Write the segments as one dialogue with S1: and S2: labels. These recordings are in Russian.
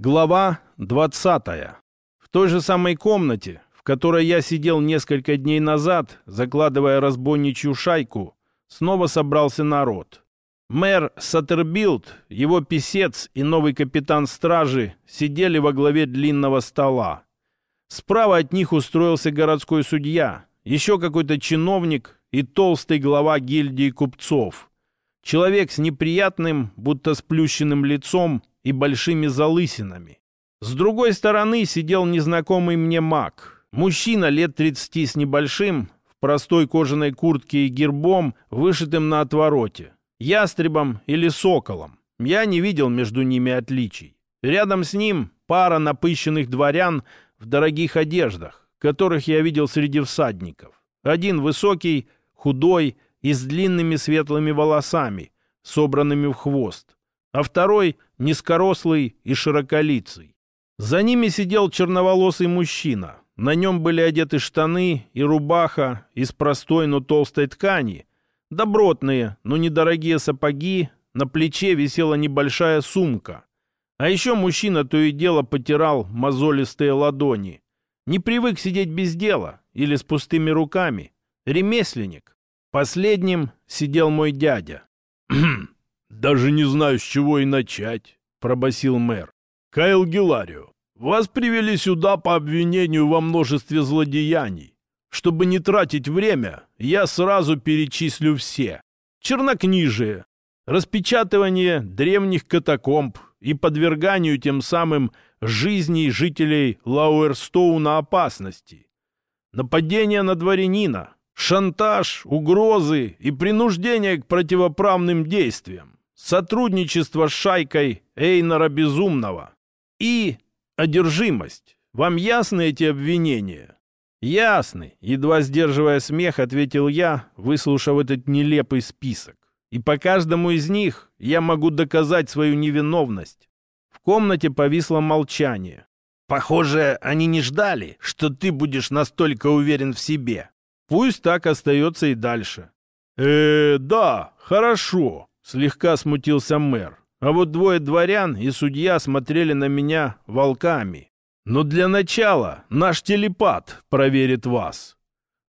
S1: Глава 20. В той же самой комнате, в которой я сидел несколько дней назад, закладывая разбойничью шайку, снова собрался народ. Мэр Саттербилд, его писец и новый капитан стражи сидели во главе длинного стола. Справа от них устроился городской судья, еще какой-то чиновник и толстый глава гильдии купцов. Человек с неприятным, будто сплющенным лицом и большими залысинами. С другой стороны сидел незнакомый мне маг. Мужчина лет 30 с небольшим, в простой кожаной куртке и гербом, вышитым на отвороте. Ястребом или соколом. Я не видел между ними отличий. Рядом с ним пара напыщенных дворян в дорогих одеждах, которых я видел среди всадников. Один высокий, худой и с длинными светлыми волосами, собранными в хвост а второй — низкорослый и широколицый. За ними сидел черноволосый мужчина. На нем были одеты штаны и рубаха из простой, но толстой ткани. Добротные, но недорогие сапоги, на плече висела небольшая сумка. А еще мужчина то и дело потирал мозолистые ладони. Не привык сидеть без дела или с пустыми руками. Ремесленник. Последним сидел мой дядя.
S2: «Даже не знаю, с чего и начать», — пробасил мэр. «Кайл Геларио, вас привели сюда по обвинению во множестве злодеяний. Чтобы не тратить время, я сразу перечислю все. Чернокнижие, распечатывание древних катакомб и подверганию тем самым жизней жителей Лауэрстоуна опасности. Нападение на дворянина, шантаж, угрозы и принуждение к противоправным действиям сотрудничество с шайкой Эйнора Безумного и одержимость. Вам ясны эти обвинения? Ясны, едва сдерживая смех, ответил я, выслушав этот нелепый список. И по каждому из них я могу доказать свою невиновность. В комнате повисло молчание. Похоже, они не ждали, что ты будешь настолько уверен в себе. Пусть так остается и дальше. Э, да, хорошо. Слегка смутился мэр. А вот двое дворян и судья смотрели на меня волками. Но для начала наш телепат проверит вас.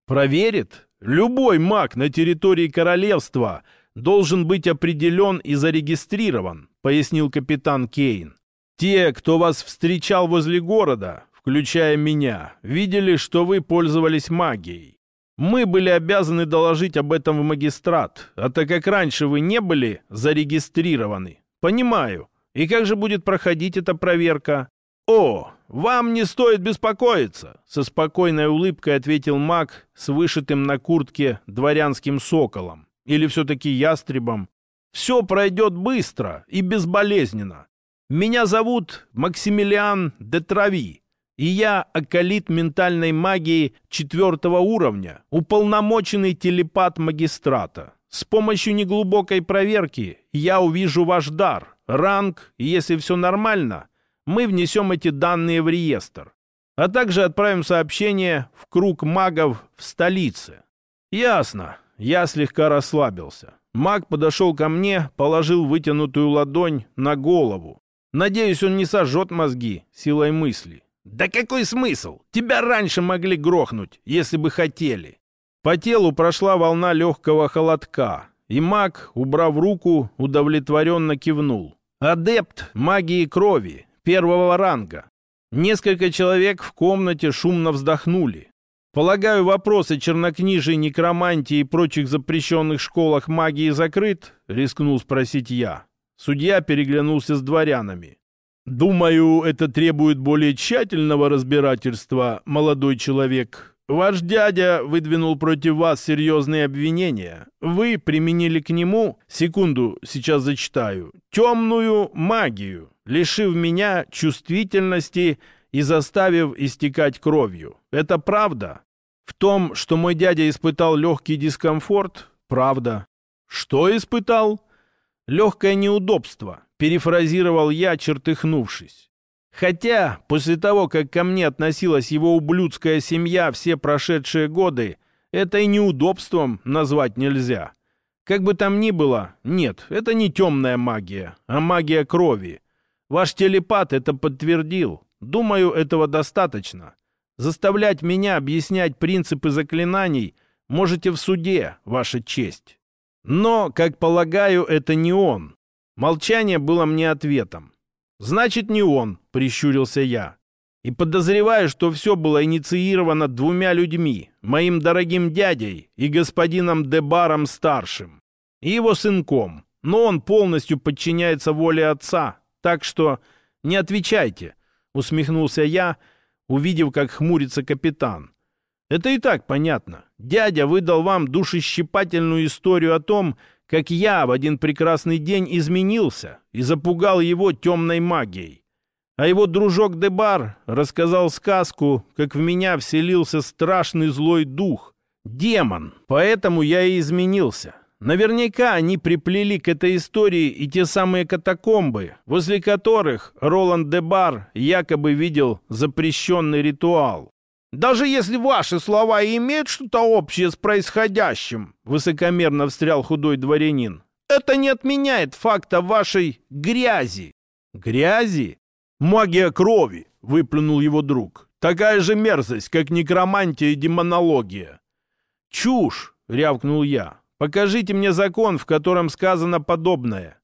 S2: Проверит? Любой маг на территории королевства должен быть определен и зарегистрирован, пояснил капитан Кейн. Те, кто вас встречал возле города, включая меня, видели, что вы пользовались магией. Мы были обязаны доложить об этом в магистрат, а так как раньше вы не были зарегистрированы. Понимаю. И как же будет проходить эта проверка? О, вам не стоит беспокоиться, со спокойной улыбкой ответил маг с вышитым на куртке дворянским соколом. Или все-таки ястребом. Все пройдет быстро и безболезненно. Меня зовут Максимилиан де Трави и я околит ментальной магии четвертого уровня, уполномоченный телепат магистрата. С помощью неглубокой проверки я увижу ваш дар, ранг, и если все нормально, мы внесем эти данные в реестр. А также отправим сообщение в круг магов в столице. Ясно. Я слегка расслабился. Маг подошел ко мне, положил вытянутую ладонь на голову. Надеюсь, он не сожжет мозги силой мысли. «Да какой смысл? Тебя раньше могли грохнуть, если бы хотели». По телу прошла волна легкого холодка, и маг, убрав руку, удовлетворенно кивнул. «Адепт магии крови, первого ранга». Несколько человек в комнате шумно вздохнули. «Полагаю, вопросы чернокнижия, некромантии и прочих запрещенных школах магии закрыт?» — рискнул спросить я. Судья переглянулся с дворянами. Думаю, это требует более тщательного разбирательства, молодой человек. Ваш дядя выдвинул против вас серьезные обвинения. Вы применили к нему, секунду, сейчас зачитаю, темную магию, лишив меня чувствительности и заставив истекать кровью. Это правда? В том, что мой дядя испытал легкий дискомфорт, правда. Что испытал? Легкое неудобство перефразировал я, чертыхнувшись. Хотя, после того, как ко мне относилась его ублюдская семья все прошедшие годы, это и неудобством назвать нельзя. Как бы там ни было, нет, это не темная магия, а магия крови.
S1: Ваш телепат это подтвердил. Думаю, этого достаточно. Заставлять меня объяснять принципы заклинаний можете в суде, ваша честь. Но, как полагаю, это не он. Молчание было мне ответом. «Значит, не он», — прищурился я. «И подозреваю, что все было инициировано двумя людьми, моим дорогим дядей и господином Дебаром-старшим, и его сынком. Но он полностью подчиняется воле отца, так что не отвечайте», — усмехнулся я, увидев, как хмурится капитан. «Это и так понятно. Дядя выдал вам душещипательную историю о том, как я в один прекрасный день изменился и запугал его темной магией. А его дружок Дебар рассказал сказку, как в меня вселился страшный злой дух, демон, поэтому я и изменился. Наверняка они приплели к этой истории и те самые катакомбы, возле которых Роланд Дебар якобы видел запрещенный ритуал. Даже если ваши слова и имеют что-то общее с происходящим, высокомерно встрял худой дворянин, это не отменяет факта вашей грязи. Грязи? Магия крови, выплюнул его друг. Такая же мерзость, как некромантия и демонология. Чушь, рявкнул я. Покажите мне закон, в котором сказано подобное.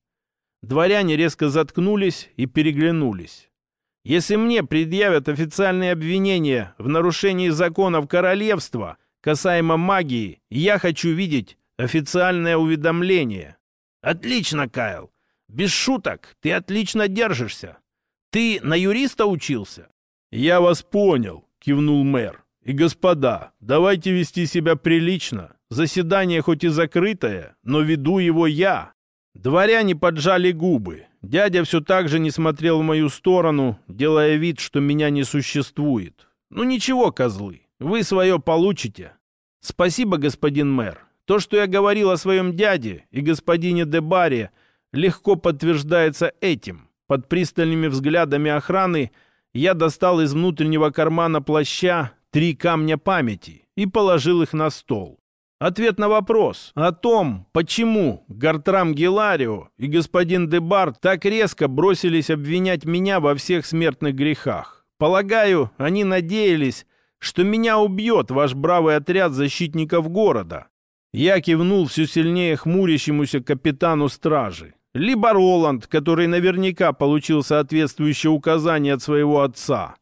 S1: Дворяне резко заткнулись и переглянулись. Если мне предъявят официальные обвинения в нарушении законов королевства касаемо магии, я хочу видеть официальное уведомление. Отлично, Кайл. Без шуток, ты отлично держишься. Ты на юриста учился? Я вас понял, кивнул мэр. И, господа, давайте вести себя прилично. Заседание хоть и закрытое, но веду его я. Дворяне поджали губы. Дядя все так же не смотрел в мою сторону, делая вид, что меня не существует. «Ну ничего, козлы, вы свое получите». «Спасибо, господин мэр. То, что я говорил о своем дяде и господине Дебаре, легко подтверждается этим». Под пристальными взглядами охраны я достал из внутреннего кармана плаща три камня памяти и положил их на стол. Ответ на вопрос о том, почему Гартрам Геларио и господин Дебар так резко бросились обвинять меня во всех смертных грехах. Полагаю, они надеялись, что меня убьет ваш бравый отряд защитников города. Я кивнул все сильнее хмурящемуся капитану стражи. Либо Роланд, который наверняка получил соответствующее указание от своего отца.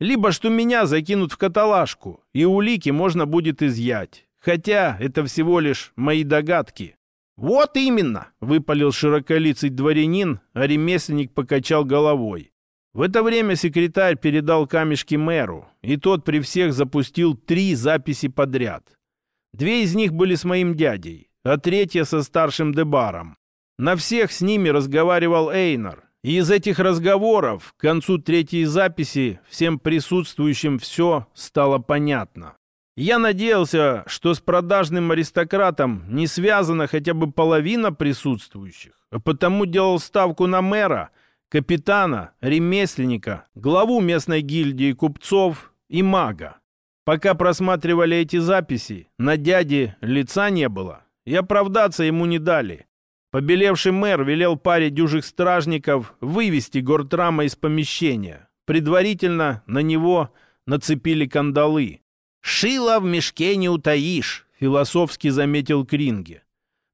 S1: Либо что меня закинут в каталажку, и улики можно будет изъять. Хотя это всего лишь мои догадки. «Вот именно!» — выпалил широколицый дворянин, а ремесленник покачал головой. В это время секретарь передал камешки мэру, и тот при всех запустил три записи подряд. Две из них были с моим дядей, а третья со старшим Дебаром. На всех с ними разговаривал Эйнар, и из этих разговоров к концу третьей записи всем присутствующим все стало понятно. Я надеялся, что с продажным аристократом не связана хотя бы половина присутствующих, а потому делал ставку на мэра, капитана, ремесленника, главу местной гильдии купцов и мага. Пока просматривали эти записи, на дяде лица не было, и оправдаться ему не дали. Побелевший мэр велел паре дюжих стражников вывести Гортрама из помещения. Предварительно на него нацепили кандалы. «Шило в мешке не утаишь», — философски заметил Кринге.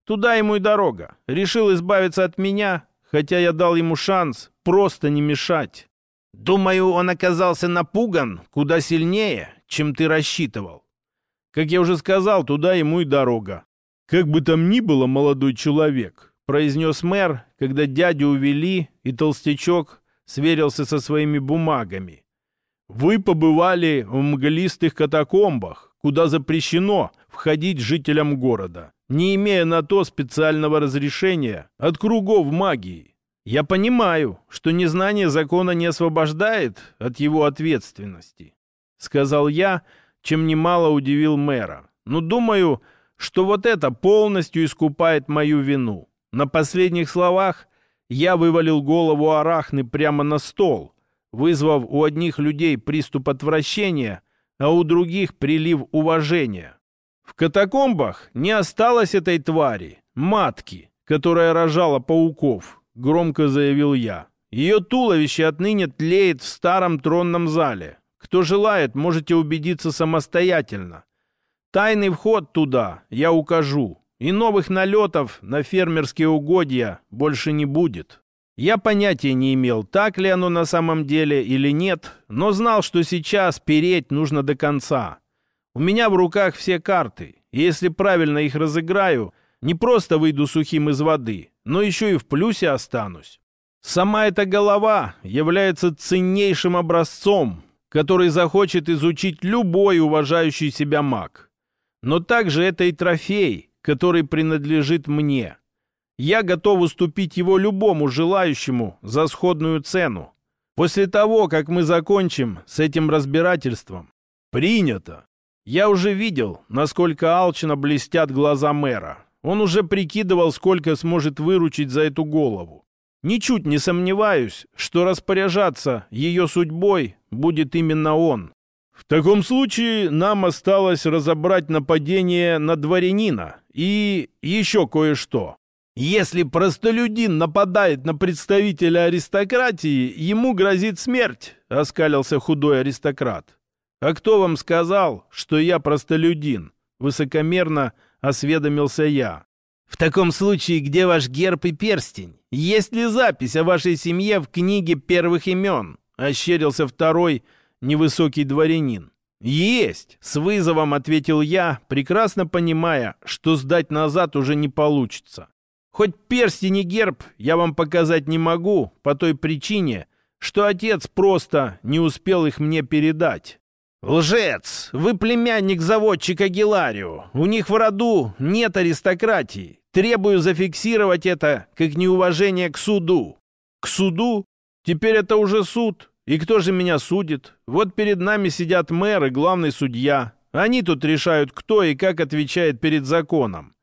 S1: «Туда ему и дорога. Решил избавиться от меня, хотя я дал ему шанс просто не мешать. Думаю, он оказался напуган куда сильнее, чем ты рассчитывал. Как я уже сказал, туда ему и дорога. Как бы там ни было, молодой человек, произнес мэр, когда дядю увели, и толстячок сверился со своими бумагами. Вы побывали в мглистых катакомбах, куда запрещено входить жителям города, не имея на то специального разрешения от кругов магии. Я понимаю, что незнание закона не освобождает от его ответственности, сказал я, чем немало удивил мэра. Но думаю, что вот это полностью искупает мою вину. На последних словах я вывалил голову Арахны прямо на стол – вызвав у одних людей приступ отвращения, а у других прилив уважения. В катакомбах не осталось этой твари, матки, которая рожала пауков, громко заявил я. Ее туловище отныне тлеет в старом тронном зале. Кто желает, можете убедиться самостоятельно. Тайный вход туда я укажу, и новых налетов на фермерские угодья больше не будет. Я понятия не имел, так ли оно на самом деле или нет, но знал, что сейчас переть нужно до конца. У меня в руках все карты, и если правильно их разыграю, не просто выйду сухим из воды, но еще и в плюсе останусь. Сама эта голова является ценнейшим образцом, который захочет изучить любой уважающий себя маг. Но также это и трофей, который принадлежит мне. Я готов уступить его любому желающему за сходную цену. После того, как мы закончим с этим разбирательством. Принято. Я уже видел, насколько алчно блестят глаза мэра. Он уже прикидывал, сколько сможет выручить за эту голову. Ничуть не сомневаюсь, что распоряжаться ее судьбой будет именно он. В таком случае нам осталось разобрать нападение на дворянина и еще кое-что. Если простолюдин нападает на представителя аристократии, ему грозит смерть, — оскалился худой аристократ. А кто вам сказал, что я простолюдин? Высокомерно осведомился я. В таком случае, где ваш герб и перстень? Есть ли запись о вашей семье в книге первых имен? Ощерился второй невысокий дворянин. «Есть!» — с вызовом ответил я, прекрасно понимая, что сдать назад уже не получится. Хоть перстень и герб я вам показать не могу по той причине, что отец просто не успел их мне передать. «Лжец! Вы племянник заводчика Геларио. У них в роду нет аристократии. Требую зафиксировать это как неуважение к суду». «К суду? Теперь это уже суд. И кто же меня судит? Вот перед нами сидят мэр и главный судья. Они тут решают, кто и как отвечает перед законом.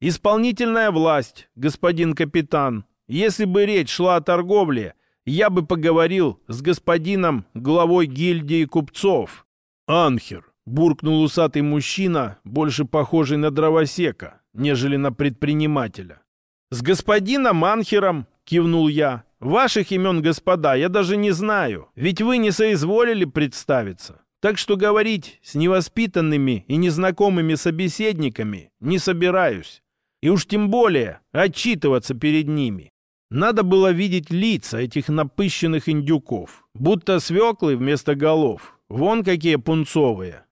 S1: Исполнительная власть, господин капитан. Если бы речь шла о торговле, я бы поговорил с господином главой гильдии купцов. Анхер, буркнул усатый мужчина, больше похожий на дровосека, нежели на предпринимателя. С господином Анхером, кивнул я. Ваших имен, господа, я даже не знаю, ведь вы не соизволили представиться. Так что говорить с невоспитанными и незнакомыми собеседниками не собираюсь. И уж тем более отчитываться перед ними. Надо было видеть лица этих напыщенных индюков, будто свеклы вместо голов. Вон какие пунцовые.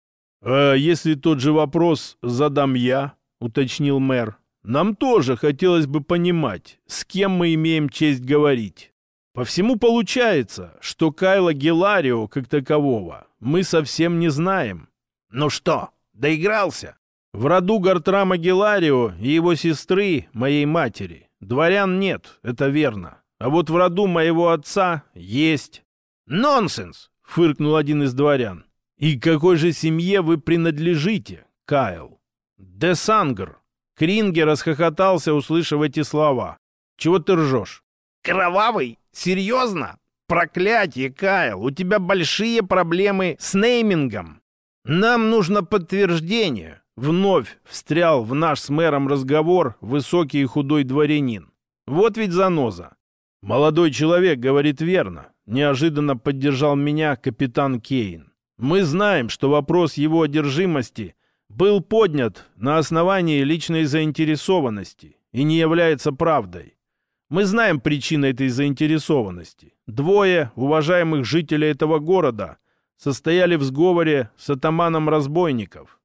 S1: «А если тот же вопрос задам я?» — уточнил мэр. «Нам тоже хотелось бы понимать, с кем мы имеем честь говорить. По всему получается, что Кайла Геларио как такового мы совсем не знаем». «Ну что, доигрался?» В роду Гартрама Геларио и его сестры, моей матери, дворян нет, это верно. А вот в роду моего отца есть. «Нонсенс!» — фыркнул один из дворян. «И какой же семье вы принадлежите, Кайл?» «Десангр». Кринге расхохотался, услышав эти слова. «Чего ты ржешь?»
S3: «Кровавый? Серьезно? Проклятие, Кайл, у тебя большие проблемы с неймингом. Нам нужно подтверждение, Вновь встрял в наш с мэром разговор высокий и худой дворянин. Вот ведь заноза. Молодой человек говорит верно. Неожиданно поддержал меня капитан Кейн. Мы знаем, что вопрос его одержимости был поднят на основании личной заинтересованности и не является правдой. Мы знаем причины этой заинтересованности. Двое уважаемых жителей этого города состояли в сговоре с атаманом разбойников,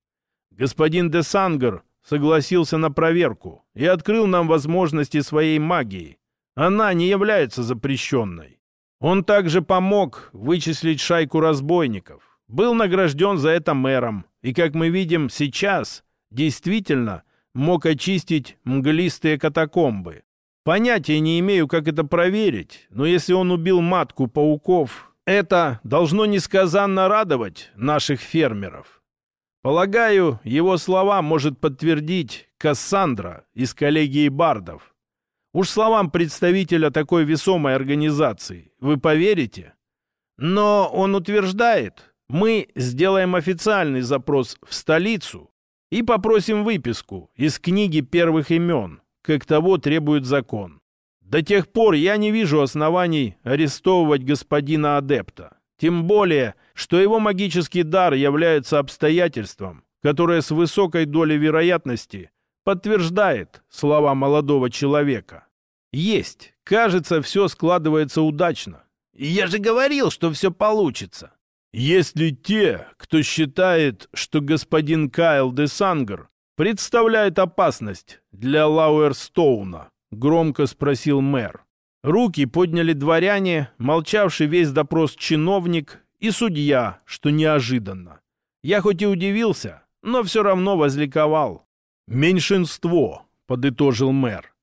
S3: господин де Сангер согласился на проверку и открыл нам возможности своей магии. Она не является запрещенной. Он также помог вычислить шайку разбойников. Был награжден за это мэром. И, как мы видим сейчас, действительно мог очистить мглистые катакомбы. Понятия не имею, как это проверить, но если он убил матку пауков, это должно несказанно радовать наших фермеров. Полагаю, его слова может подтвердить Кассандра из коллегии бардов. Уж словам представителя такой весомой организации, вы поверите? Но он утверждает, мы сделаем официальный запрос в столицу и попросим выписку из книги первых имен, как того требует закон.
S1: До тех пор я не вижу оснований арестовывать господина адепта. Тем более, что его магический дар является обстоятельством, которое с высокой долей вероятности подтверждает слова молодого человека. Есть. Кажется, все складывается удачно.
S3: Я же говорил, что все получится.
S2: Если те, кто считает, что господин Кайл де Сангер представляет опасность для Лауэрстоуна, громко спросил мэр.
S1: Руки подняли дворяне, молчавший весь допрос чиновник и судья, что неожиданно. Я хоть и удивился, но все равно возликовал.
S2: «Меньшинство», — подытожил мэр.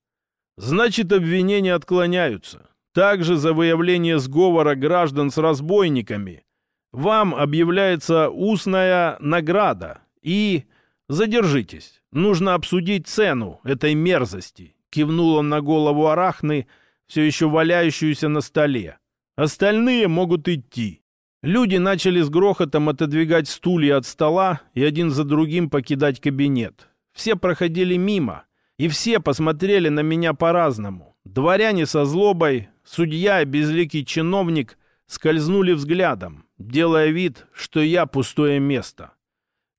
S2: «Значит, обвинения отклоняются. Также за выявление сговора граждан с разбойниками вам объявляется устная награда и... Задержитесь, нужно обсудить цену этой мерзости», — кивнул он на голову Арахны, все еще валяющуюся на столе. «Остальные могут идти». Люди начали с грохотом отодвигать стулья от стола и один за другим покидать кабинет. Все проходили мимо, и все посмотрели на меня по-разному. Дворяне со злобой, судья и безликий чиновник скользнули взглядом, делая вид, что я пустое место.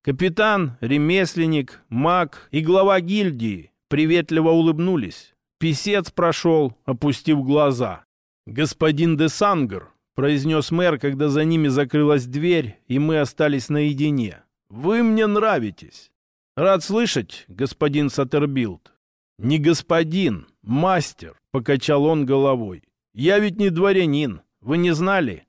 S2: Капитан, ремесленник, маг и глава гильдии приветливо улыбнулись. Песец прошел, опустив глаза. «Господин де Сангер», — произнес мэр, когда за ними закрылась дверь, и мы остались наедине. «Вы мне нравитесь». «Рад слышать, господин Саттербилд». «Не господин, мастер», — покачал он головой. «Я ведь не дворянин. Вы не знали?»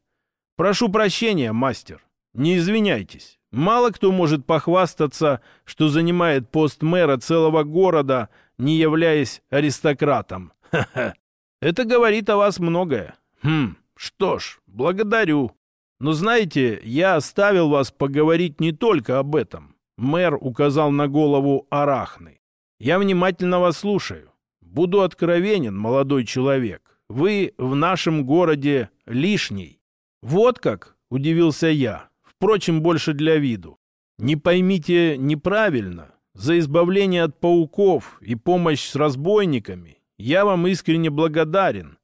S2: «Прошу прощения, мастер. Не извиняйтесь. Мало кто может похвастаться, что занимает пост мэра целого города, не являясь аристократом. Ха-ха. Это говорит о вас многое. Хм, что ж, благодарю. Но знаете, я оставил вас поговорить не только об этом. Мэр указал на голову Арахны. Я внимательно вас слушаю. Буду откровенен, молодой человек. Вы в нашем городе лишний. Вот как, удивился я. Впрочем, больше для виду. Не поймите неправильно. За избавление от пауков и помощь с разбойниками я вам искренне благодарен.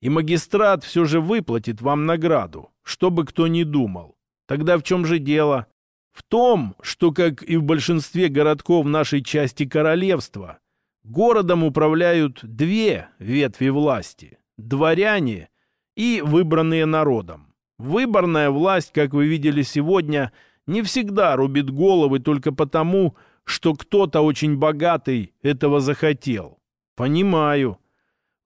S2: И магистрат все же выплатит вам награду, что бы кто ни думал. Тогда в чем же дело? В том, что, как и в большинстве городков нашей части королевства, городом управляют две ветви власти – дворяне и выбранные народом. Выборная власть, как вы видели сегодня, не всегда рубит головы только потому, что кто-то очень богатый этого захотел. Понимаю.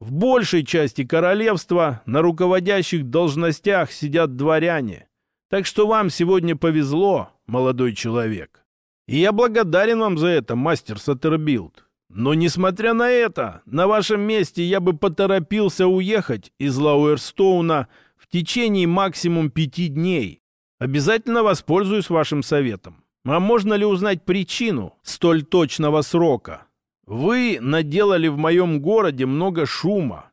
S2: В большей части королевства на руководящих должностях сидят дворяне. Так что вам сегодня повезло, молодой человек. И я благодарен вам за это, мастер Саттербилд. Но, несмотря на это, на вашем месте я бы поторопился уехать из Лауэрстоуна в течение максимум пяти дней. Обязательно воспользуюсь вашим советом. А можно ли узнать причину столь точного срока? Вы наделали в моем городе много шума,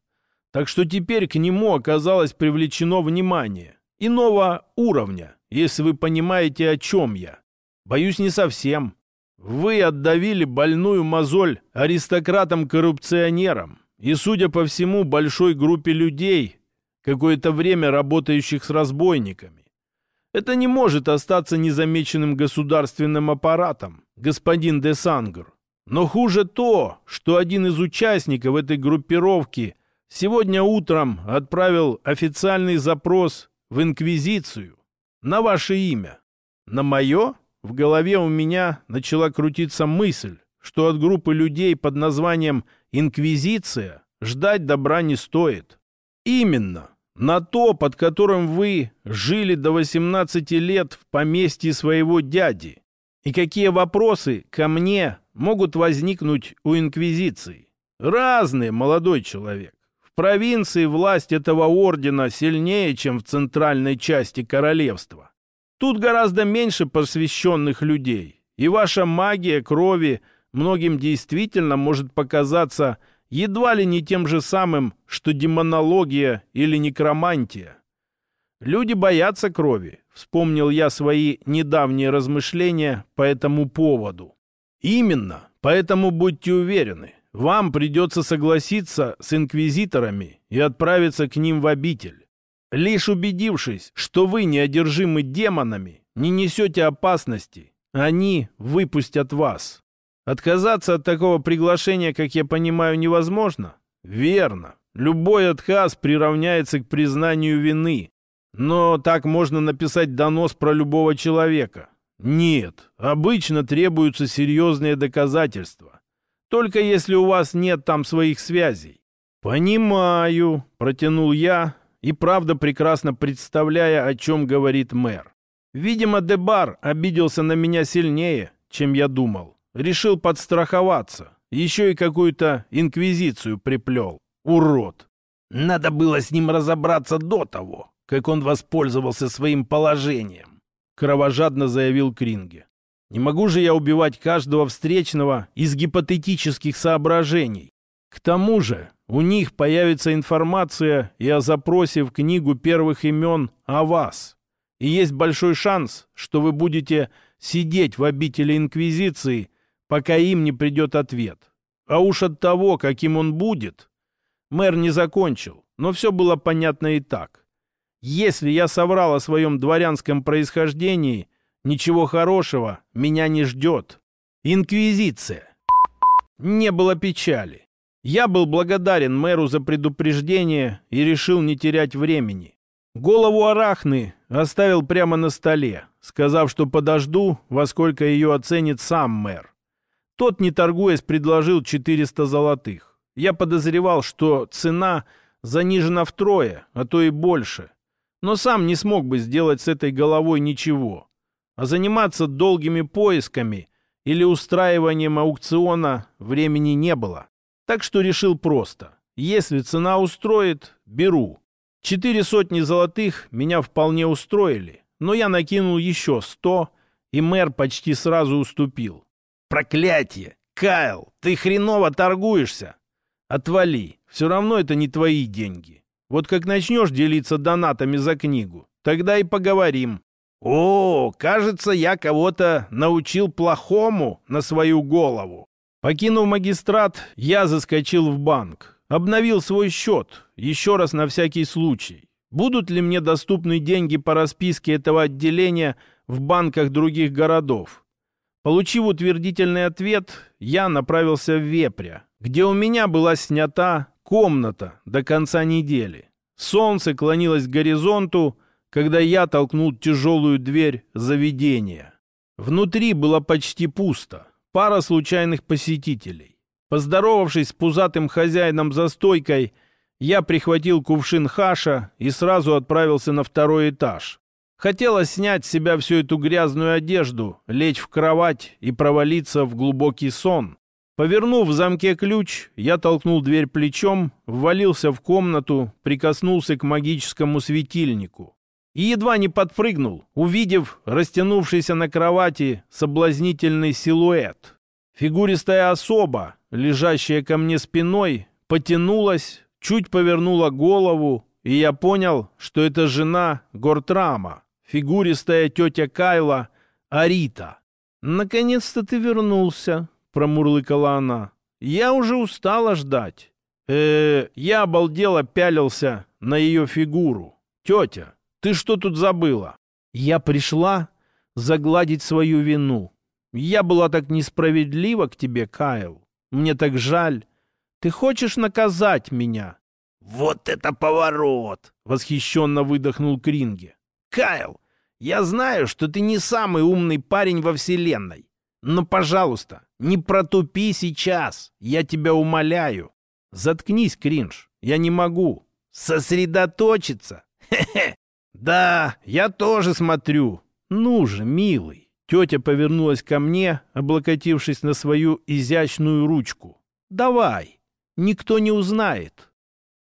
S2: так что теперь к нему оказалось привлечено внимание. Иного уровня, если вы понимаете, о чем я. Боюсь, не совсем. Вы отдавили больную мозоль аристократам-коррупционерам и, судя по всему, большой группе людей, какое-то время работающих с разбойниками. Это не может остаться незамеченным государственным аппаратом, господин де Сангр. Но хуже то, что один из участников этой группировки сегодня утром отправил официальный запрос в Инквизицию на ваше имя. На мое? В голове у меня начала крутиться мысль, что от группы людей под названием «Инквизиция» ждать добра не стоит. Именно на то, под которым вы жили до 18 лет в поместье своего дяди. И какие вопросы ко мне могут возникнуть у Инквизиции? Разные, молодой человек. В провинции власть этого ордена сильнее, чем в центральной части королевства. Тут гораздо меньше посвященных людей, и ваша магия крови многим действительно может показаться едва ли не тем же самым, что демонология или некромантия. Люди боятся крови, вспомнил я свои недавние размышления по этому поводу. Именно, поэтому будьте уверены,
S1: вам придется согласиться с инквизиторами и отправиться к ним в обитель. Лишь убедившись, что вы не одержимы демонами, не несете опасности, они выпустят вас. Отказаться от такого приглашения, как я понимаю, невозможно? Верно. Любой отказ приравняется к признанию вины. Но так можно написать донос про любого человека. Нет, обычно требуются серьезные доказательства. Только если у вас нет там своих связей. «Понимаю», — протянул я, и правда прекрасно представляя, о чем говорит мэр. Видимо, Дебар обиделся на меня сильнее, чем я думал. Решил подстраховаться. Еще и какую-то инквизицию приплел. Урод. Надо было с ним разобраться до того, как он воспользовался своим положением кровожадно заявил Кринге. Не могу же я убивать каждого встречного из гипотетических соображений. К тому же у них появится информация и о запросе в книгу первых имен о вас. И есть большой шанс, что вы будете сидеть в обители Инквизиции, пока им не придет ответ. А уж от того, каким он будет... Мэр не закончил, но все было понятно и так. Если я соврал о своем дворянском происхождении, ничего хорошего меня не ждет. Инквизиция. Не было печали. Я был благодарен мэру за предупреждение и решил не терять времени. Голову арахны оставил прямо на столе, сказав, что подожду, во сколько ее оценит сам мэр. Тот, не торгуясь, предложил 400 золотых. Я подозревал, что цена занижена втрое, а то и больше но сам не смог бы сделать с этой головой ничего. А заниматься долгими поисками или устраиванием аукциона времени не было. Так что решил просто. Если цена устроит, беру. Четыре сотни золотых меня вполне устроили, но я накинул еще сто, и мэр почти сразу уступил. «Проклятие! Кайл, ты хреново торгуешься!» «Отвали, все равно это не твои деньги. Вот как начнешь делиться донатами за книгу, тогда и поговорим. О, кажется, я кого-то научил плохому на свою голову. Покинув магистрат, я заскочил в банк. Обновил свой счет, еще раз на всякий случай. Будут ли мне доступны деньги по расписке этого отделения в банках других городов? Получив утвердительный ответ, я направился в Вепря, где у меня была снята комната до конца недели. Солнце клонилось к горизонту, когда я толкнул тяжелую дверь заведения. Внутри было почти пусто. Пара случайных посетителей. Поздоровавшись с пузатым хозяином за стойкой, я прихватил кувшин хаша и сразу отправился на второй этаж. Хотелось снять с себя всю эту грязную одежду, лечь в кровать и провалиться в глубокий сон. Повернув в замке ключ, я толкнул дверь плечом, ввалился в комнату, прикоснулся к магическому светильнику. И едва не подпрыгнул, увидев растянувшийся на кровати соблазнительный силуэт. Фигуристая особа, лежащая ко мне спиной, потянулась, чуть повернула голову, и я понял, что это жена Гортрама, фигуристая тетя Кайла, Арита. «Наконец-то ты вернулся», — промурлыкала она. «Я уже устала ждать». Э, я обалдело пялился на ее фигуру. «Тетя, ты что тут забыла?» «Я пришла загладить свою вину. Я была так несправедлива к тебе, Кайл. Мне так жаль. Ты хочешь наказать меня?» «Вот это поворот!» — восхищенно выдохнул Кринге. «Кайл, я знаю, что ты не самый умный парень во Вселенной. Но, пожалуйста, не протупи сейчас, я тебя умоляю. Заткнись, кринж, я не могу. Сосредоточиться? Хе-хе. Да, я тоже смотрю. Ну же, милый. Тетя повернулась ко мне, облокотившись на свою изящную ручку. Давай, никто не узнает.